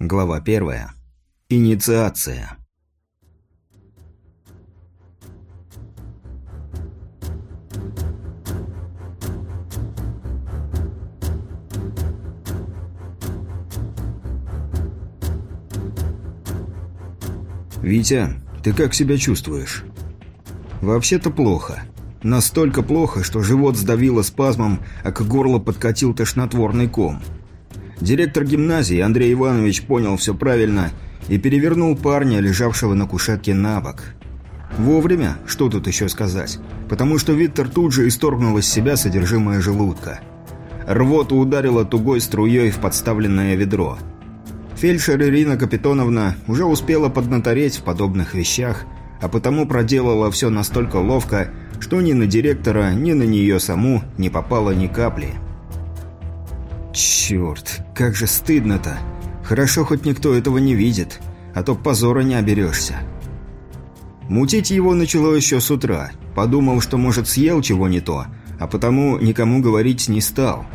Глава первая. Инициация. «Витя, ты как себя чувствуешь?» «Вообще-то плохо. Настолько плохо, что живот сдавило спазмом, а к горлу подкатил тошнотворный ком. Директор гимназии Андрей Иванович понял все правильно и перевернул парня, лежавшего на кушетке, на бок. Вовремя, что тут еще сказать, потому что Виктор тут же исторгнул из себя содержимое желудка. Рвота ударила тугой струей в подставленное ведро. Фельдшер Ирина Капитоновна уже успела поднатореть в подобных вещах, а потому проделала все настолько ловко, что ни на директора, ни на нее саму не попало ни капли. Черт, как же стыдно-то. Хорошо, хоть никто этого не видит, а то позора не оберешься. Мутить его начало еще с утра. Подумал, что, может, съел чего не то, а потому никому говорить не стал.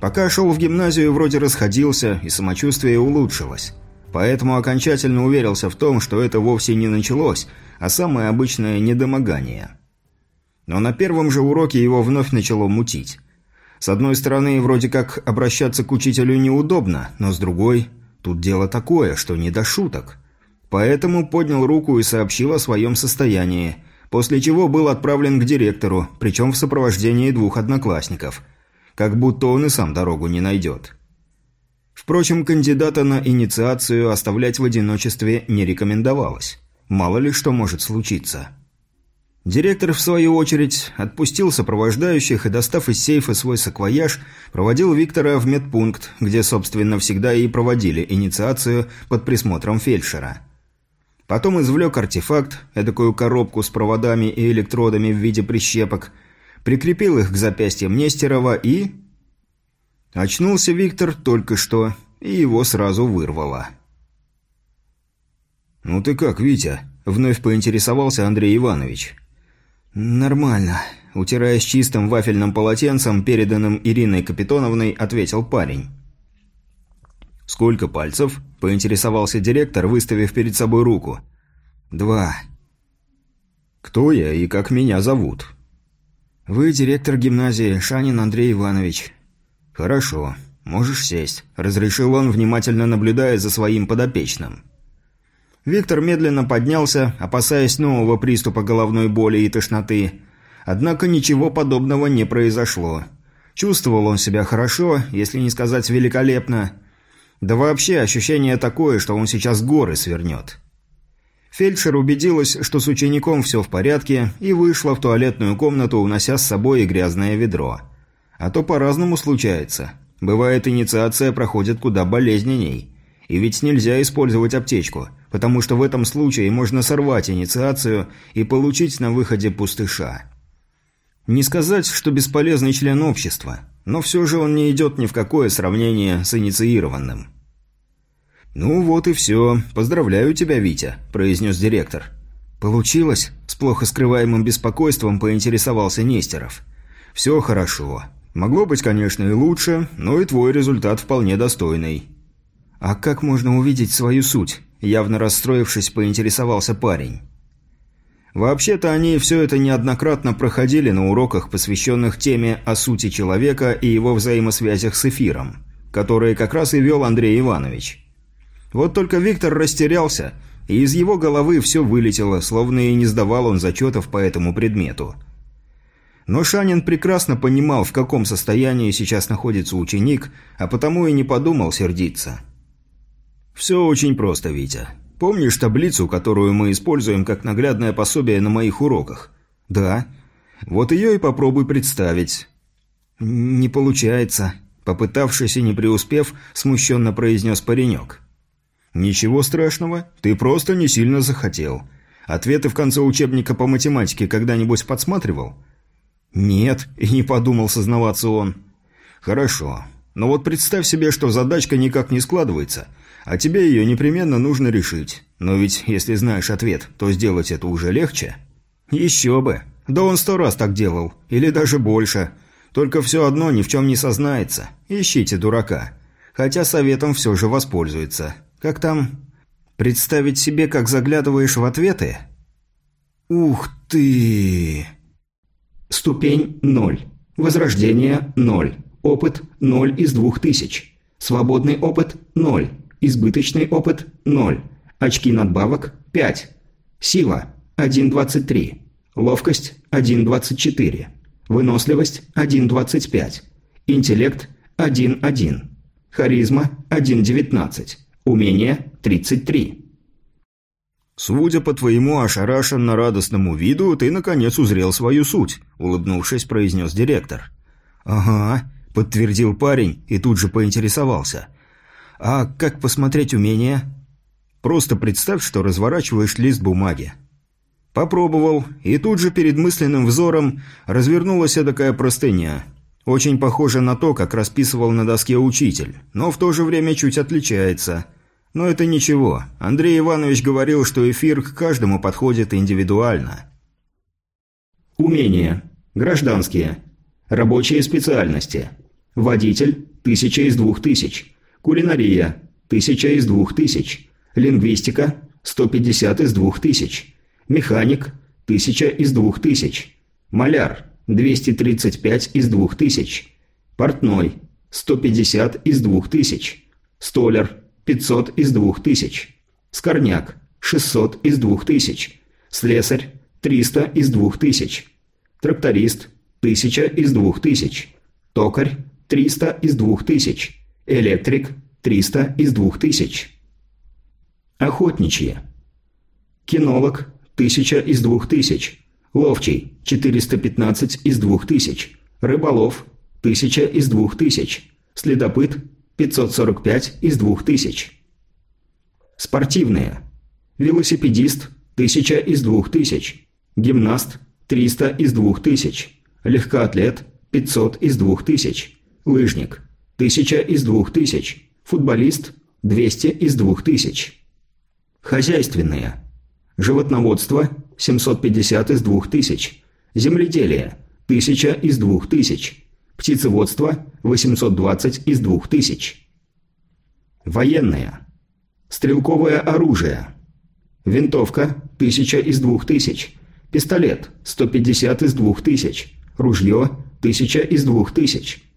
Пока шел в гимназию, вроде расходился, и самочувствие улучшилось. Поэтому окончательно уверился в том, что это вовсе не началось, а самое обычное недомогание. Но на первом же уроке его вновь начало мутить. С одной стороны, вроде как обращаться к учителю неудобно, но с другой, тут дело такое, что не до шуток. Поэтому поднял руку и сообщил о своем состоянии, после чего был отправлен к директору, причем в сопровождении двух одноклассников. Как будто он и сам дорогу не найдет. Впрочем, кандидата на инициацию оставлять в одиночестве не рекомендовалось. Мало ли что может случиться. Директор, в свою очередь, отпустил сопровождающих и, достав из сейфа свой саквояж, проводил Виктора в медпункт, где, собственно, всегда и проводили инициацию под присмотром фельдшера. Потом извлек артефакт, эдакую коробку с проводами и электродами в виде прищепок, прикрепил их к запястьям Нестерова и... Очнулся Виктор только что, и его сразу вырвало. «Ну ты как, Витя?» – вновь поинтересовался Андрей Иванович. «Нормально», – утираясь чистым вафельным полотенцем, переданным Ириной Капитоновной, ответил парень. «Сколько пальцев?» – поинтересовался директор, выставив перед собой руку. «Два». «Кто я и как меня зовут?» «Вы директор гимназии Шанин Андрей Иванович». «Хорошо. Можешь сесть», – разрешил он, внимательно наблюдая за своим подопечным. Виктор медленно поднялся, опасаясь нового приступа головной боли и тошноты. Однако ничего подобного не произошло. Чувствовал он себя хорошо, если не сказать великолепно. Да вообще ощущение такое, что он сейчас горы свернет. Фельдшер убедилась, что с учеником все в порядке, и вышла в туалетную комнату, унося с собой грязное ведро. А то по-разному случается. Бывает, инициация проходит куда болезненней. И ведь нельзя использовать аптечку – потому что в этом случае можно сорвать инициацию и получить на выходе пустыша. Не сказать, что бесполезный член общества, но все же он не идет ни в какое сравнение с инициированным. «Ну вот и все. Поздравляю тебя, Витя», – произнес директор. «Получилось?» – с плохо скрываемым беспокойством поинтересовался Нестеров. «Все хорошо. Могло быть, конечно, и лучше, но и твой результат вполне достойный». «А как можно увидеть свою суть?» Явно расстроившись, поинтересовался парень. Вообще-то они все это неоднократно проходили на уроках, посвященных теме о сути человека и его взаимосвязях с эфиром, которые как раз и вел Андрей Иванович. Вот только Виктор растерялся, и из его головы все вылетело, словно и не сдавал он зачетов по этому предмету. Но Шанин прекрасно понимал, в каком состоянии сейчас находится ученик, а потому и не подумал сердиться. «Все очень просто, Витя. Помнишь таблицу, которую мы используем как наглядное пособие на моих уроках?» «Да». «Вот ее и попробуй представить». «Не получается», – попытавшись и не преуспев, смущенно произнес паренек. «Ничего страшного, ты просто не сильно захотел. Ответы в конце учебника по математике когда-нибудь подсматривал?» «Нет», – не подумал сознаваться он. «Хорошо. Но вот представь себе, что задачка никак не складывается – а тебе ее непременно нужно решить. Но ведь, если знаешь ответ, то сделать это уже легче. Еще бы. Да он сто раз так делал. Или даже больше. Только все одно ни в чем не сознается. Ищите дурака. Хотя советом все же воспользуется. Как там? Представить себе, как заглядываешь в ответы? Ух ты! Ступень 0. Возрождение 0. Опыт 0 из 2000. Свободный опыт 0. Избыточный опыт 0. Очки надбавок 5. Сила 1.23. Ловкость 1.24. Выносливость 1.25. Интеллект 1.1. Харизма 1.19. Умение 33. «Судя по твоему ошарашенно-радостному виду, ты, наконец, узрел свою суть», – улыбнувшись, произнес директор. «Ага», – подтвердил парень и тут же поинтересовался. «А как посмотреть умение?» «Просто представь, что разворачиваешь лист бумаги. Попробовал, и тут же перед мысленным взором развернулась такая простыня. Очень похоже на то, как расписывал на доске учитель, но в то же время чуть отличается. Но это ничего. Андрей Иванович говорил, что эфир к каждому подходит индивидуально. Умения. Гражданские. Рабочие специальности. Водитель – тысяча из двух тысяч. Кулинария – тысяча из двух тысяч. Лингвистика – 150 из двух тысяч. Механик – 1000 из 2000. Маляр – 235 из 2000. Портной – 150 из 2000. Столяр – 500 из 2000. Скорняк – 600 из 2000. Слесарь – 300 из 2000. Тракторист – 1000 из 2000. Токарь – 300 из 2000. Электрик – 300 из 2000. Охотничье. Кинолог Тысяча из двух тысяч. Ловчий – 415 из двух тысяч. Рыболов – тысяча из двух тысяч. Следопыт – 545 из двух тысяч. Спортивные. Велосипедист – тысяча из двух тысяч. Гимнаст – 300 из двух тысяч. Легкоатлет – 500 из двух тысяч. Лыжник – тысяча из двух тысяч. Футболист – 200 из двух тысяч. Хозяйственные. Животноводство – 750 из 2000. Земледелие – 1000 из 2000. Птицеводство – 820 из 2000. Военные. Стрелковое оружие. Винтовка – 1000 из 2000. Пистолет – 150 из 2000. Ружье – 1000 из 2000.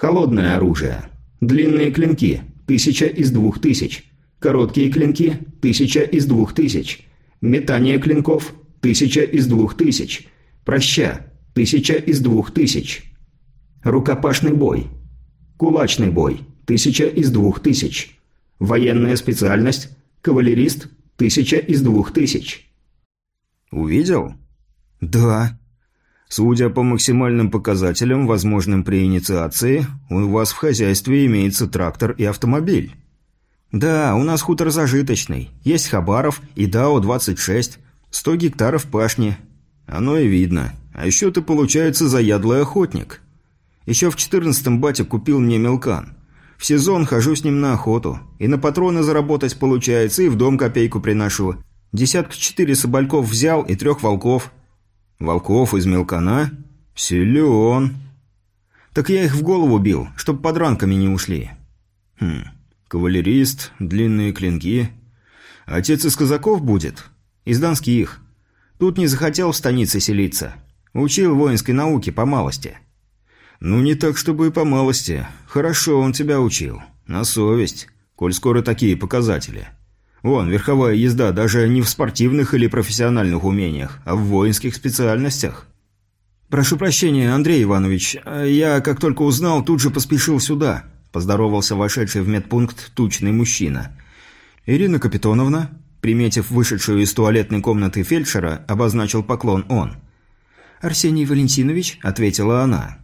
Холодное оружие. Длинные клинки – 1000 из 2000. Короткие клинки – 1000 из 2000. Метание клинков – тысяча из двух тысяч. Проща – тысяча из двух тысяч. Рукопашный бой. Кулачный бой – тысяча из двух тысяч. Военная специальность – кавалерист – тысяча из двух тысяч. «Увидел?» «Да», Судя по максимальным показателям, возможным при инициации, у вас в хозяйстве имеется трактор и автомобиль. «Да, у нас хутор зажиточный. Есть Хабаров и ДАО-26. Сто гектаров пашни. Оно и видно. А еще ты, получается, заядлый охотник. Еще в четырнадцатом батя купил мне мелкан. В сезон хожу с ним на охоту. И на патроны заработать получается, и в дом копейку приношу. Десятка четыре собольков взял и трех волков. Волков из мелкана? Силен. Так я их в голову бил, чтоб под ранками не ушли. Хм... Кавалерист, длинные клинки. Отец из казаков будет? Из донских. Тут не захотел в станице селиться. Учил воинской науке по малости. Ну, не так, чтобы и по малости. Хорошо он тебя учил. На совесть. Коль скоро такие показатели. Вон, верховая езда даже не в спортивных или профессиональных умениях, а в воинских специальностях. «Прошу прощения, Андрей Иванович. Я, как только узнал, тут же поспешил сюда. – поздоровался вошедший в медпункт тучный мужчина. «Ирина Капитоновна?» Приметив вышедшую из туалетной комнаты фельдшера, обозначил поклон он. «Арсений Валентинович?» – ответила она.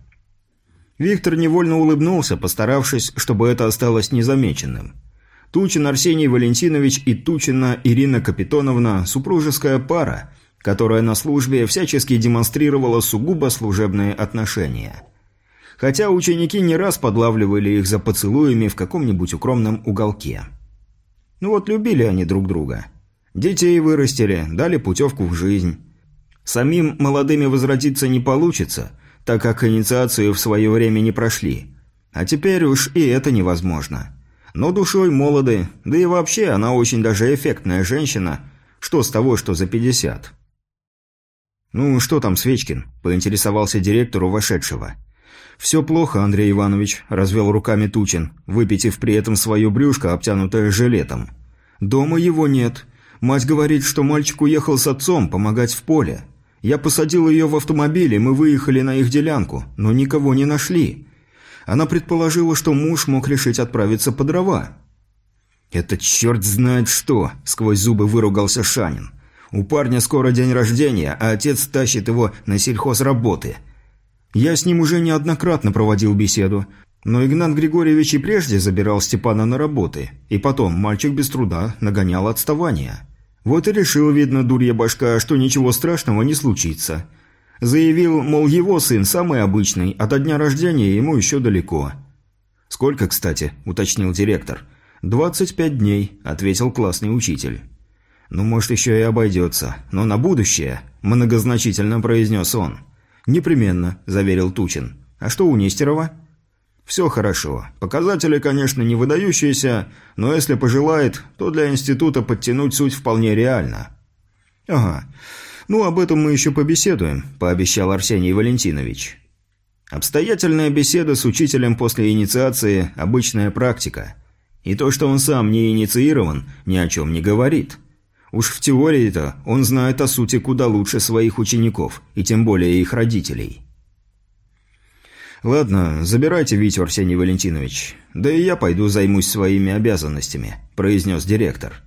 Виктор невольно улыбнулся, постаравшись, чтобы это осталось незамеченным. Тучин Арсений Валентинович и Тучина Ирина Капитоновна – супружеская пара, которая на службе всячески демонстрировала сугубо служебные отношения – хотя ученики не раз подлавливали их за поцелуями в каком-нибудь укромном уголке. Ну вот любили они друг друга. Детей вырастили, дали путевку в жизнь. Самим молодыми возродиться не получится, так как инициацию в свое время не прошли. А теперь уж и это невозможно. Но душой молоды, да и вообще она очень даже эффектная женщина. Что с того, что за 50? «Ну, что там, Свечкин?» – поинтересовался директор у вошедшего. «Все плохо, Андрей Иванович», – развел руками Тучин, выпитив при этом свое брюшко, обтянутое жилетом. «Дома его нет. Мать говорит, что мальчик уехал с отцом помогать в поле. Я посадил ее в автомобиль, и мы выехали на их делянку, но никого не нашли. Она предположила, что муж мог решить отправиться по дрова». «Это черт знает что!» – сквозь зубы выругался Шанин. У парня скоро день рождения, а отец тащит его на сельхозработы. Я с ним уже неоднократно проводил беседу, но Игнат Григорьевич и прежде забирал Степана на работы, и потом мальчик без труда нагонял отставание. Вот и решил, видно, дурья башка, что ничего страшного не случится. Заявил, мол, его сын самый обычный, а до дня рождения ему еще далеко. «Сколько, кстати?» – уточнил директор. «Двадцать пять дней», – ответил классный учитель. «Ну, может, еще и обойдется. Но на будущее», – многозначительно произнес он. «Непременно», – заверил Тучин. «А что у Нестерова?» «Все хорошо. Показатели, конечно, не выдающиеся, но если пожелает, то для института подтянуть суть вполне реально». «Ага. Ну, об этом мы еще побеседуем», – пообещал Арсений Валентинович. «Обстоятельная беседа с учителем после инициации – обычная практика. И то, что он сам не инициирован, ни о чем не говорит». Уж в теории-то он знает о сути куда лучше своих учеников, и тем более их родителей. «Ладно, забирайте Витю, Арсений Валентинович. Да и я пойду займусь своими обязанностями», – произнес директор.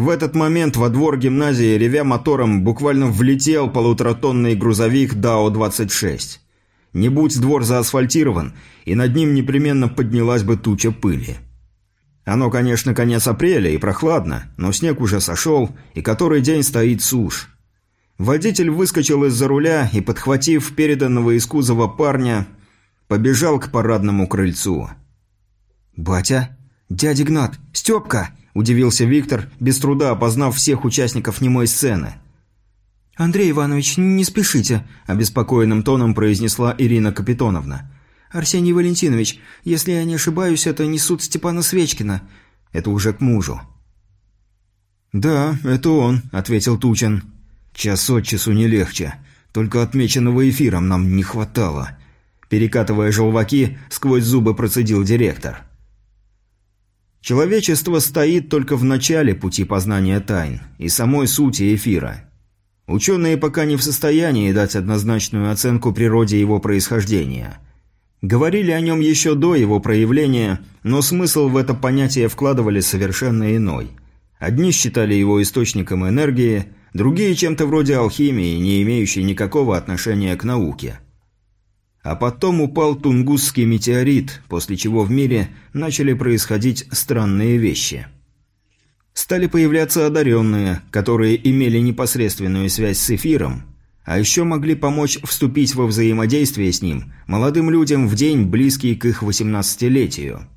В этот момент во двор гимназии, ревя мотором, буквально влетел полуторатонный грузовик ДАО-26. Не будь двор заасфальтирован, и над ним непременно поднялась бы туча пыли. Оно, конечно, конец апреля и прохладно, но снег уже сошел, и который день стоит сушь. Водитель выскочил из-за руля и, подхватив переданного из кузова парня, побежал к парадному крыльцу. «Батя? Дядя Игнат? Степка!» – удивился Виктор, без труда опознав всех участников немой сцены. «Андрей Иванович, не спешите», – обеспокоенным тоном произнесла Ирина Капитоновна. «Арсений Валентинович, если я не ошибаюсь, это не суд Степана Свечкина. Это уже к мужу». «Да, это он», — ответил Тучин. «Час от часу не легче. Только отмеченного эфиром нам не хватало». Перекатывая желваки, сквозь зубы процедил директор. Человечество стоит только в начале пути познания тайн и самой сути эфира. Ученые пока не в состоянии дать однозначную оценку природе его происхождения – Говорили о нем еще до его проявления, но смысл в это понятие вкладывали совершенно иной. Одни считали его источником энергии, другие чем-то вроде алхимии, не имеющей никакого отношения к науке. А потом упал Тунгусский метеорит, после чего в мире начали происходить странные вещи. Стали появляться одаренные, которые имели непосредственную связь с эфиром, а еще могли помочь вступить во взаимодействие с ним молодым людям в день, близкий к их 18-летию.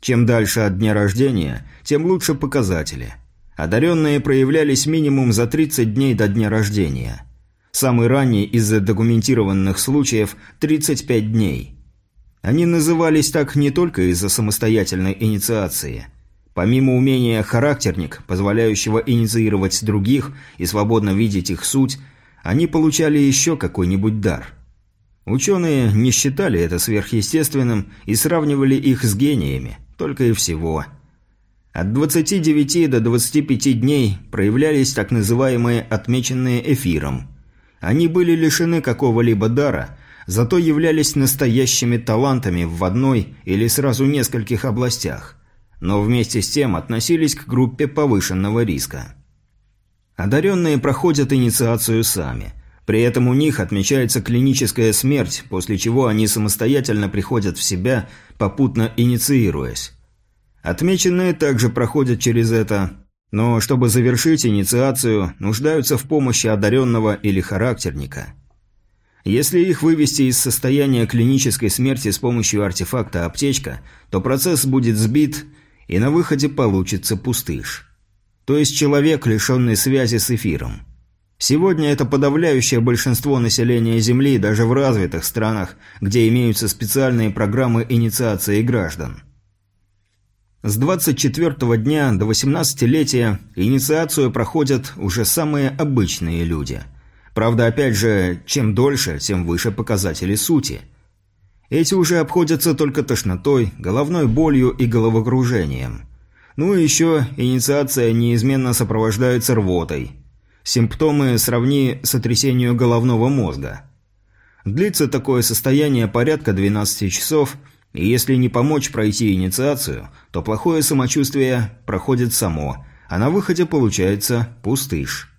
Чем дальше от дня рождения, тем лучше показатели. Одаренные проявлялись минимум за 30 дней до дня рождения. Самый ранний из задокументированных случаев – 35 дней. Они назывались так не только из-за самостоятельной инициации. Помимо умения «характерник», позволяющего инициировать других и свободно видеть их суть – они получали еще какой-нибудь дар. Ученые не считали это сверхъестественным и сравнивали их с гениями, только и всего. От 29 до 25 дней проявлялись так называемые «отмеченные эфиром». Они были лишены какого-либо дара, зато являлись настоящими талантами в одной или сразу нескольких областях, но вместе с тем относились к группе повышенного риска. Одаренные проходят инициацию сами. При этом у них отмечается клиническая смерть, после чего они самостоятельно приходят в себя, попутно инициируясь. Отмеченные также проходят через это, но чтобы завершить инициацию, нуждаются в помощи одаренного или характерника. Если их вывести из состояния клинической смерти с помощью артефакта «Аптечка», то процесс будет сбит, и на выходе получится пустыш. То есть человек, лишенный связи с эфиром. Сегодня это подавляющее большинство населения Земли даже в развитых странах, где имеются специальные программы инициации граждан. С 24 дня до 18-летия инициацию проходят уже самые обычные люди. Правда, опять же, чем дольше, тем выше показатели сути. Эти уже обходятся только тошнотой, головной болью и головокружением. Ну и еще инициация неизменно сопровождается рвотой – Симптомы сравни с сотрясению головного мозга. Длится такое состояние порядка 12 часов, и если не помочь пройти инициацию, то плохое самочувствие проходит само, а на выходе получается пустыш.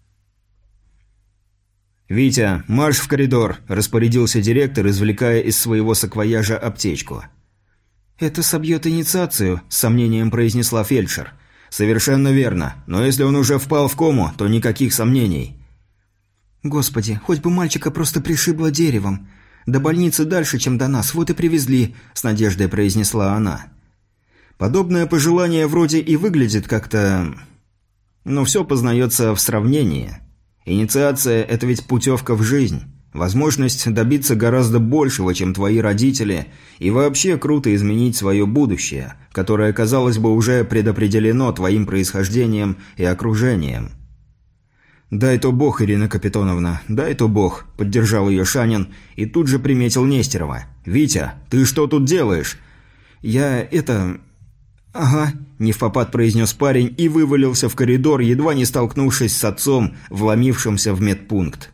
«Витя, марш в коридор», – распорядился директор, извлекая из своего саквояжа аптечку. «Это собьет инициацию», – с сомнением произнесла фельдшер – «Совершенно верно. Но если он уже впал в кому, то никаких сомнений». «Господи, хоть бы мальчика просто пришибло деревом. До больницы дальше, чем до нас, вот и привезли», – с надеждой произнесла она. Подобное пожелание вроде и выглядит как-то... Но все познается в сравнении. Инициация – это ведь путевка в жизнь. Возможность добиться гораздо большего, чем твои родители, и вообще круто изменить свое будущее, которое, казалось бы, уже предопределено твоим происхождением и окружением. «Дай то бог, Ирина Капитоновна, дай то бог», – поддержал ее Шанин и тут же приметил Нестерова. «Витя, ты что тут делаешь?» «Я это... «Ага», – не в попад произнес парень и вывалился в коридор, едва не столкнувшись с отцом, вломившимся в медпункт.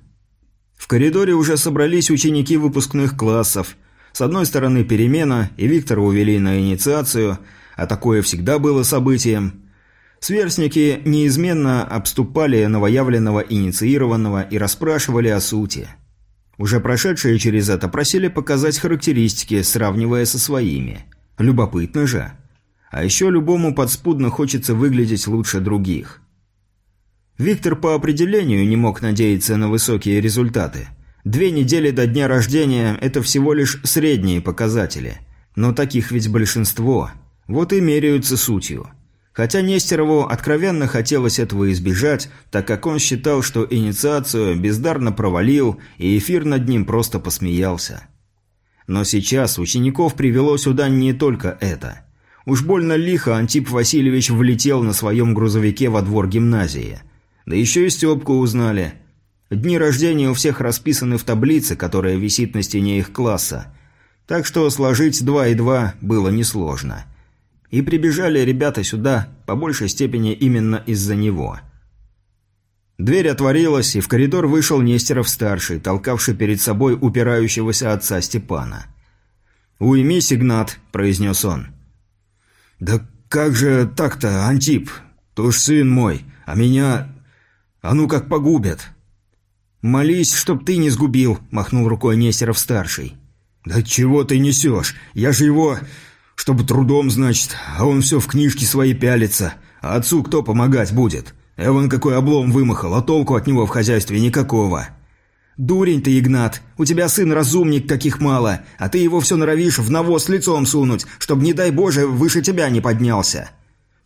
В коридоре уже собрались ученики выпускных классов. С одной стороны перемена, и Виктора увели на инициацию, а такое всегда было событием. Сверстники неизменно обступали новоявленного инициированного и расспрашивали о сути. Уже прошедшие через это просили показать характеристики, сравнивая со своими. Любопытно же. А еще любому подспудно хочется выглядеть лучше других. Виктор по определению не мог надеяться на высокие результаты. Две недели до дня рождения – это всего лишь средние показатели. Но таких ведь большинство. Вот и меряются сутью. Хотя Нестерову откровенно хотелось этого избежать, так как он считал, что инициацию бездарно провалил, и эфир над ним просто посмеялся. Но сейчас учеников привело сюда не только это. Уж больно лихо Антип Васильевич влетел на своем грузовике во двор гимназии – да еще и Степку узнали. Дни рождения у всех расписаны в таблице, которая висит на стене их класса. Так что сложить два и два было несложно. И прибежали ребята сюда, по большей степени именно из-за него. Дверь отворилась, и в коридор вышел Нестеров-старший, толкавший перед собой упирающегося отца Степана. «Уймись, Игнат», – произнес он. «Да как же так-то, Антип? Ты ж сын мой, а меня а ну как погубят!» «Молись, чтоб ты не сгубил», – махнул рукой Нестеров-старший. «Да чего ты несешь? Я же его... Чтобы трудом, значит, а он все в книжке свои пялится. А отцу кто помогать будет? Эван какой облом вымахал, а толку от него в хозяйстве никакого». «Дурень ты, Игнат! У тебя сын разумник, каких мало, а ты его все норовишь в навоз лицом сунуть, чтобы, не дай Боже, выше тебя не поднялся!»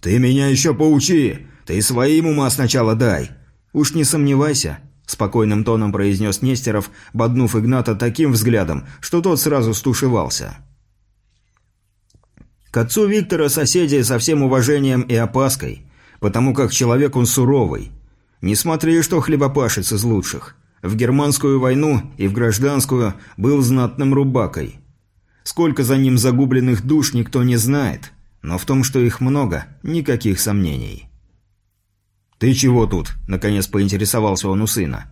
«Ты меня еще поучи! Ты своим ума сначала дай! «Уж не сомневайся», – спокойным тоном произнес Нестеров, боднув Игната таким взглядом, что тот сразу стушевался. К отцу Виктора соседи со всем уважением и опаской, потому как человек он суровый. Не смотри, что хлебопашец из лучших. В германскую войну и в гражданскую был знатным рубакой. Сколько за ним загубленных душ никто не знает, но в том, что их много, никаких сомнений. «Ты чего тут?» – наконец поинтересовался он у сына.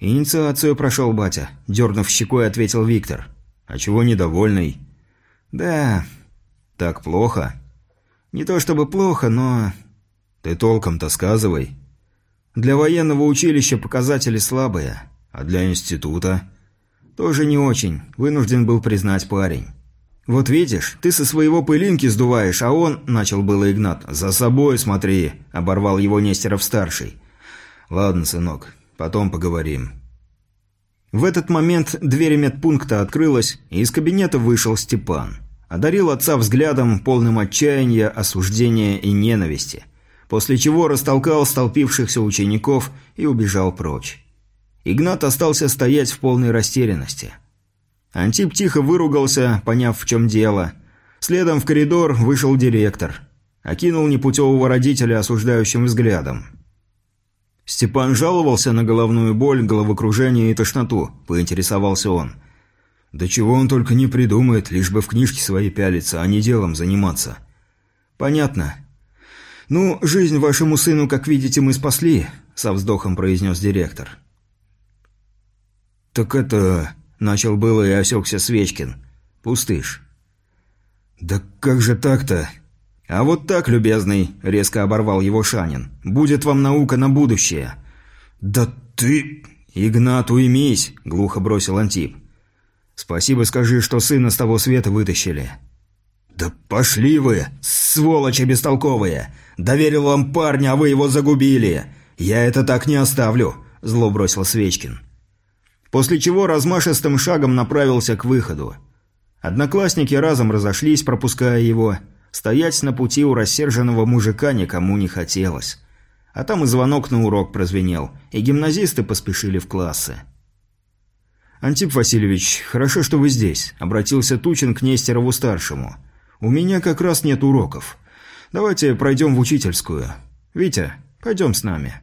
«Инициацию прошел батя», – дернув щекой, ответил Виктор. «А чего недовольный?» «Да, так плохо». «Не то чтобы плохо, но...» «Ты толком-то сказывай». «Для военного училища показатели слабые». «А для института?» «Тоже не очень, вынужден был признать парень». «Вот видишь, ты со своего пылинки сдуваешь, а он...» – начал было Игнат. «За собой смотри», – оборвал его Нестеров-старший. «Ладно, сынок, потом поговорим». В этот момент дверь медпункта открылась, и из кабинета вышел Степан. Одарил отца взглядом, полным отчаяния, осуждения и ненависти. после чего растолкал столпившихся учеников и убежал прочь. Игнат остался стоять в полной растерянности. Антип тихо выругался, поняв, в чем дело. Следом в коридор вышел директор. Окинул непутевого родителя осуждающим взглядом. Степан жаловался на головную боль, головокружение и тошноту, поинтересовался он. «Да чего он только не придумает, лишь бы в книжке свои пялиться, а не делом заниматься». «Понятно. Ну, жизнь вашему сыну, как видите, мы спасли», – со вздохом произнес директор. «Так это...» – начал было и осекся Свечкин. «Пустышь». «Да как же так-то?» «А вот так, любезный», — резко оборвал его Шанин. «Будет вам наука на будущее». «Да ты...» «Игнат, уймись», — глухо бросил Антип. «Спасибо скажи, что сына с того света вытащили». «Да пошли вы, сволочи бестолковые! Доверил вам парня, а вы его загубили! Я это так не оставлю!» – зло бросил Свечкин. После чего размашистым шагом направился к выходу. Одноклассники разом разошлись, пропуская его – Стоять на пути у рассерженного мужика никому не хотелось. А там и звонок на урок прозвенел, и гимназисты поспешили в классы. «Антип Васильевич, хорошо, что вы здесь», — обратился Тучин к Нестерову-старшему. «У меня как раз нет уроков. Давайте пройдем в учительскую. Витя, пойдем с нами».